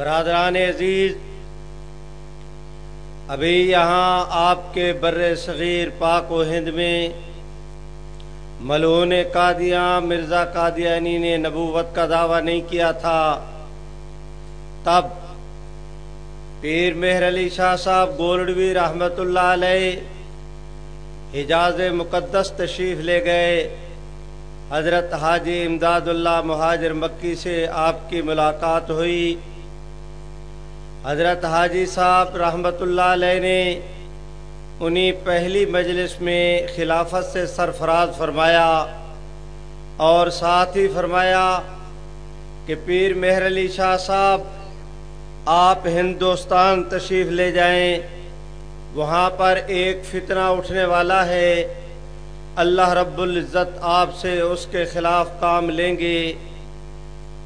برادران عزیز، ابھی یہاں آپ کے بر صغیر پاک و ہند میں ملون قادیاں، مرزا قادیانی نے نبوت کا دعویٰ نہیں کیا تھا۔ تب پیر مہر علی شاہ صاحب گولڈوی رحمت اللہ علیہ حجاز مقدس تشریف لے گئے۔ حضرت حاجی امداد اللہ مہاجر مکی سے آپ کی ملاقات ہوئی۔ حضرت حاجی صاحب رحمت اللہ علیہ نے انہی پہلی مجلس میں خلافت سے سرفراز فرمایا اور ساتھ ہی فرمایا کہ پیر مہر علی شاہ صاحب، آپ ہندوستان تشریف لے جائیں، وہاں پر ایک فتنہ اٹھنے والا ہے، اللہ رب العزت آپ سے اس کے خلاف کام لیں گے۔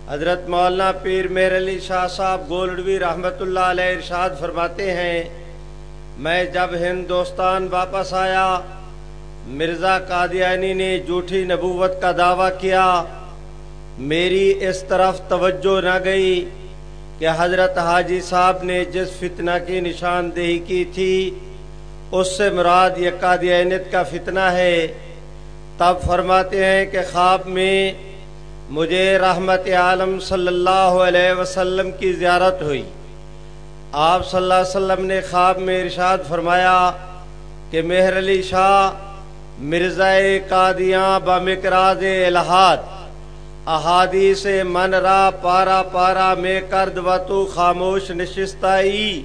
حضرت مولانا پیر میر علی شاہ صاحب گولڈوی رحمت اللہ علیہ ارشاد فرماتے ہیں، میں جب ہندوستان واپس آیا، مرزا قادیانی نے جھوٹی نبوت کا دعویٰ کیا۔ میری اس طرف توجہ نہ گئی کہ حضرت حاجی صاحب نے جس فتنہ کی نشاندہی کی تھی، اس سے مراد یہ قادیانیت کا فتنہ ہے۔ تب فرماتے ہیں کہ خواب میں مجھے رحمت عالم صلی اللہ علیہ وسلم کی زیارت ہوئی۔ آپ صلی اللہ علیہ وسلم نے خواب میں ارشاد فرمایا کہ مہر علی شاہ، مرزا قادیاں بمکراز الہاد، احادیث من را پارا پارا میں کرد و تو خاموش نشستائی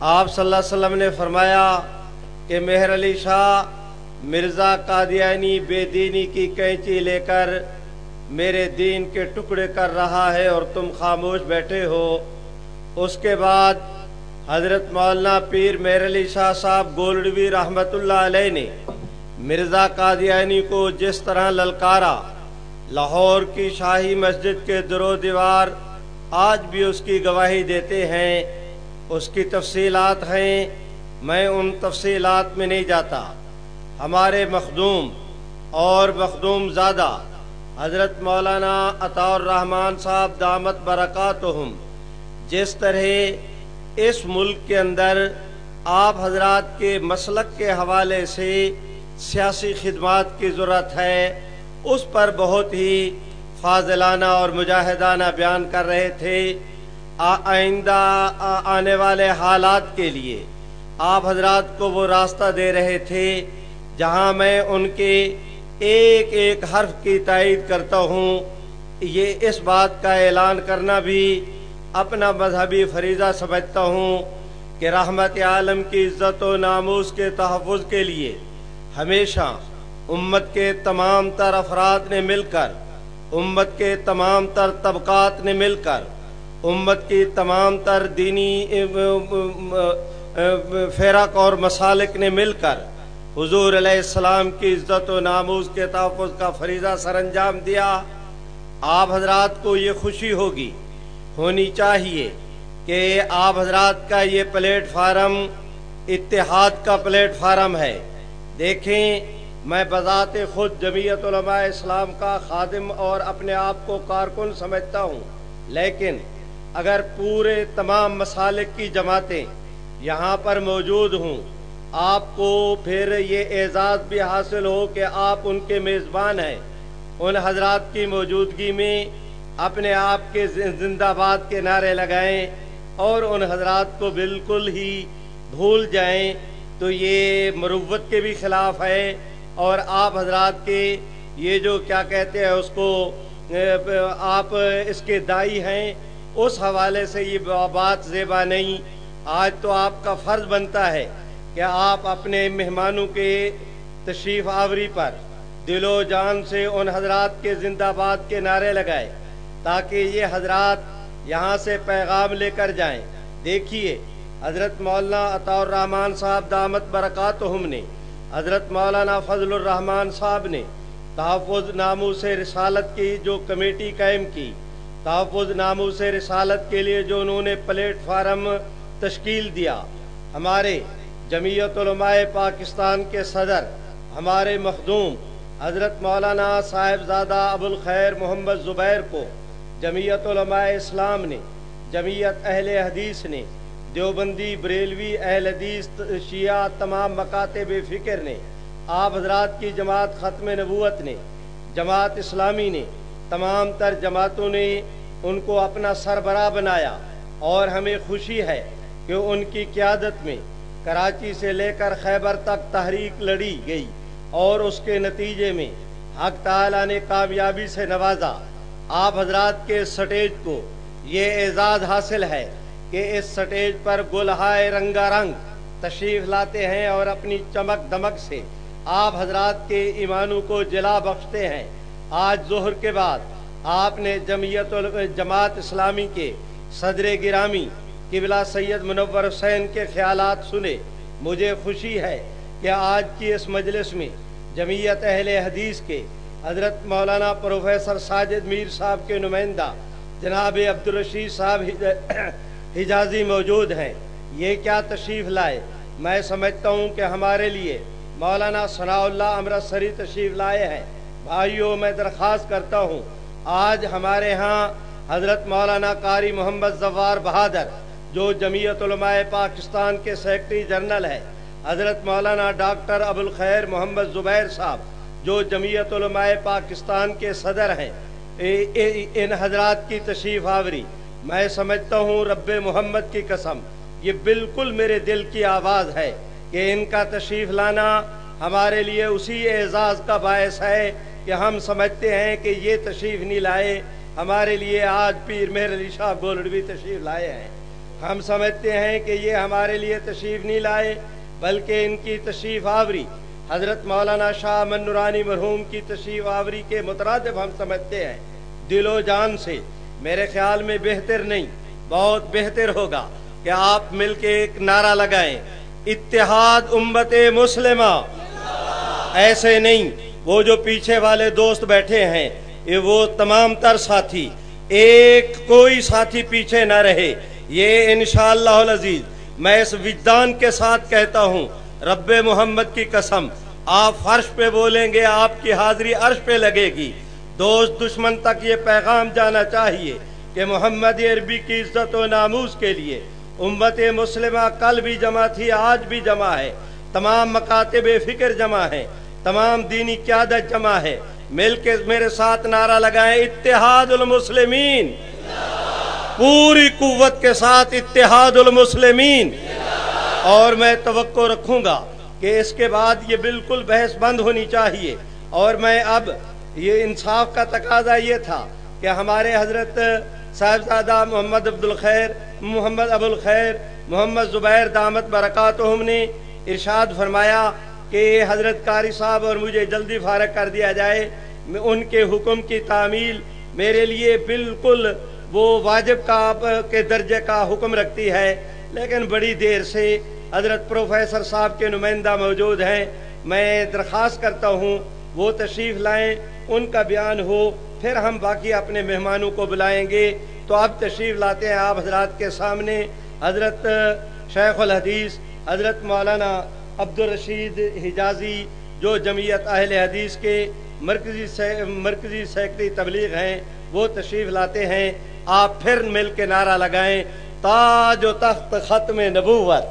آپ صلی اللہ علیہ وسلم نے فرمایا کہ مہر علی شاہ، مرزا قادیانی بے دینی کی کینچی لے کر میرے دین کے ٹکڑے کر رہا ہے اور تم خاموش بیٹھے ہو۔ اس کے بعد حضرت مولانا پیر مہر علی شاہ صاحب گولڈوی رحمت اللہ علیہ نے مرزا قادیانی کو جس طرح للکارا لاہور کی شاہی مسجد کے درو دیوار آج بھی اس کی گواہی دیتے ہیں، اس کی تفصیلات ہیں، میں ان تفصیلات میں نہیں جاتا۔ ہمارے مخدوم اور مخدوم زادہ حضرت مولانا عطا الرحمان صاحب دامت برکات جس طرح اس ملک کے اندر آپ حضرات کے مسلک کے حوالے سے سیاسی خدمات کی ضرورت ہے، اس پر بہت ہی فاضلانہ اور مجاہدانہ بیان کر رہے تھے۔ آئندہ آنے والے حالات کے لیے آپ حضرات کو وہ راستہ دے رہے تھے، جہاں میں ان کے ایک ایک حرف کی تائید کرتا ہوں۔ یہ اس بات کا اعلان کرنا بھی اپنا مذہبی فریضہ سمجھتا ہوں کہ رحمت عالم کی عزت و ناموس کے تحفظ کے لیے ہمیشہ امت کے تمام تر افراد نے مل کر، امت کے تمام تر طبقات نے مل کر، امت کی تمام تر دینی فرق اور مسالک نے مل کر حضور علیہ السلام کی عزت و ناموز کے تحفظ کا فریضہ سر انجام دیا، آپ حضرات کو یہ خوشی ہوگی، ہونی چاہیے کہ آپ حضرات کا یہ پلیٹ فارم، اتحاد کا پلیٹ فارم ہے۔ دیکھیں، میں بذات خود جمعیت علماء اسلام کا خادم اور اپنے آپ کو کارکن سمجھتا ہوں، لیکن اگر پورے تمام مسالک کی جماعتیں یہاں پر موجود ہوں آپ کو پھر یہ اعزاز بھی حاصل ہو کہ آپ ان کے میزبان ہیں۔ ان حضرات کی موجودگی میں اپنے آپ کے زندہ باد کے نعرے لگائیں اور ان حضرات کو بالکل ہی بھول جائیں تو یہ مروت کے بھی خلاف ہے اور آپ حضرات کے یہ جو کیا کہتے ہیں، اس کو آپ اس کے دائی ہیں، اس حوالے سے یہ بات زیبا نہیں۔ آج تو آپ کا فرض بنتا ہے۔ کہ آپ اپنے مہمانوں کے تشریف آوری پر دل و جان سے ان حضرات کے زندہ باد کے نعرے لگائے تاکہ یہ حضرات یہاں سے پیغام لے کر جائیں؟ دیکھیے، حضرت مولانا عطا الرحمان صاحب دامت برکات ہم نے، حضرت مولانا فضل الرحمان صاحب نے تحفظ نامو سے رسالت کی جو کمیٹی قائم کی، تحفظ نامو سے رسالت کے لیے جو انہوں نے پلیٹ فارم تشکیل دیا۔ ہمارے جمعیت علماء پاکستان کے صدر، ہمارے مخدوم حضرت مولانا صاحب زادہ ابو الخیر محمد زبیر کو جمعیت علماء اسلام نے، جمعیت اہل حدیث نے، دیوبندی، بریلوی اہل حدیث، شیعہ تمام مکاتب فکر نے، آپ حضرات کی جماعت ختم نبوت نے، جماعت اسلامی نے، تمام تر جماعتوں نے ان کو اپنا سربراہ بنایا اور ہمیں خوشی ہے کہ ان کی قیادت میں کراچی سے لے کر خیبر تک تحریک لڑی گئی اور اس کے نتیجے میں حق تعالی نے کامیابی سے نوازا۔ آپ حضرات کے سٹیج کو یہ اعزاز حاصل ہے کہ اس سٹیج پر گلہائے رنگا رنگ تشریف لاتے ہیں اور اپنی چمک دمک سے آپ حضرات کے ایمانوں کو جلا بخشتے ہیں۔ آج ظہر کے بعد آپ نے جمعیت جماعت اسلامی کے صدر گرامی قبلہ سید منور حسین کے خیالات سنے مجھے خوشی ہے کہ آج کی اس مجلس میں جمعیت اہل حدیث کے حضرت مولانا پروفیسر ساجد میر صاحب کے نمائندہ جناب عبدالرشید صاحب حجازی موجود ہیں۔ یہ کیا تشریف لائے؟ میں سمجھتا ہوں کہ ہمارے لیے مولانا ثناء اللہ امرتسری تشریف لائے ہیں۔ بھائیوں میں درخواست کرتا ہوں، آج ہمارے ہاں حضرت مولانا قاری محمد زوار بہادر جو جمعیت علماء پاکستان کے سیکٹری جنرل ہے حضرت مولانا ڈاکٹر ابوالخیر محمد زبیر صاحب، جو جمعیت علماء پاکستان کے صدر ہیں۔ ان حضرات کی تشریف آوری، میں سمجھتا ہوں رب محمد کی قسم، یہ بالکل میرے دل کی آواز ہے کہ ان کا تشریف لانا ہمارے لیے اسی اعزاز کا باعث ہے کہ ہم سمجھتے ہیں کہ یہ تشریف نہیں لائے، ہمارے لیے آج پیر مہر علی شاہ گولڈوی تشریف لائے ہیں۔ ہم سمجھتے ہیں کہ یہ ہمارے لیے تشریف نہیں لائے، بلکہ ان کی تشریف آوری۔ حضرت مولانا شاہ منورانی مرحوم کی تشریف آوری کے مترادف ہم سمجھتے ہیں۔ دل و جان سے۔ میرے خیال میں بہتر نہیں، بہت بہتر ہوگا کہ آپ مل کے ایک نعرہ لگائیں۔ اتحاد امت مسلمہ۔ ایسے نہیں، وہ جو پیچھے والے دوست بیٹھے ہیں، یہ وہ تمام تر ساتھی۔ ایک کوئی ساتھی پیچھے نہ رہے۔ یہ انشاءاللہ العزیز میں اس وجدان کے ساتھ کہتا ہوں، رب محمد کی قسم، آپ فرش پہ بولیں گے، آپ کی حاضری عرش پہ لگے گی۔ دوست دشمن تک یہ پیغام جانا چاہیے کہ محمد عربی کی عزت و ناموز کے لیے امت مسلمہ کل بھی جمع تھی، آج بھی جمع ہے۔ تمام مکاتب فکر جمع ہے تمام دینی قیادت جمع ہے۔ مل کے میرے ساتھ نعرہ لگائیں، اتحاد المسلمین۔ پوری قوت کے ساتھ اتحاد المسلمین۔ اور میں توقع رکھوں گا کہ اس کے بعد یہ بالکل بحث بند ہونی چاہیے۔ اور میں اب یہ انصاف کا تقاضا یہ تھا کہ ہمارے حضرت صاحبزادہ محمد عبد الخیر محمد ابو الخیر محمد زبیر دامت برکات نے ارشاد فرمایا کہ حضرت قاری صاحب اور مجھے جلدی فارغ کر دیا جائے۔ ان کے حکم کی تعمیل میرے لیے بالکل وہ واجب کا کے درجے کا حکم رکھتی ہے۔ لیکن بڑی دیر سے حضرت پروفیسر صاحب کے نمائندہ موجود ہیں۔ میں درخواست کرتا ہوں، وہ تشریف لائیں، ان کا بیان ہو، پھر ہم باقی اپنے مہمانوں کو بلائیں گے۔ تو اب تشریف لاتے ہیں، آپ حضرات کے سامنے۔ حضرت شیخ الحدیث، حضرت مولانا عبد الرشید حجازی، جو جمعیت اہل حدیث کے مرکزی مرکزی سیکٹری تبلیغ ہیں، وہ تشریف لاتے ہیں۔ آپ پھر مل کے نعرہ لگائیں تاج و تخت ختم نبوت۔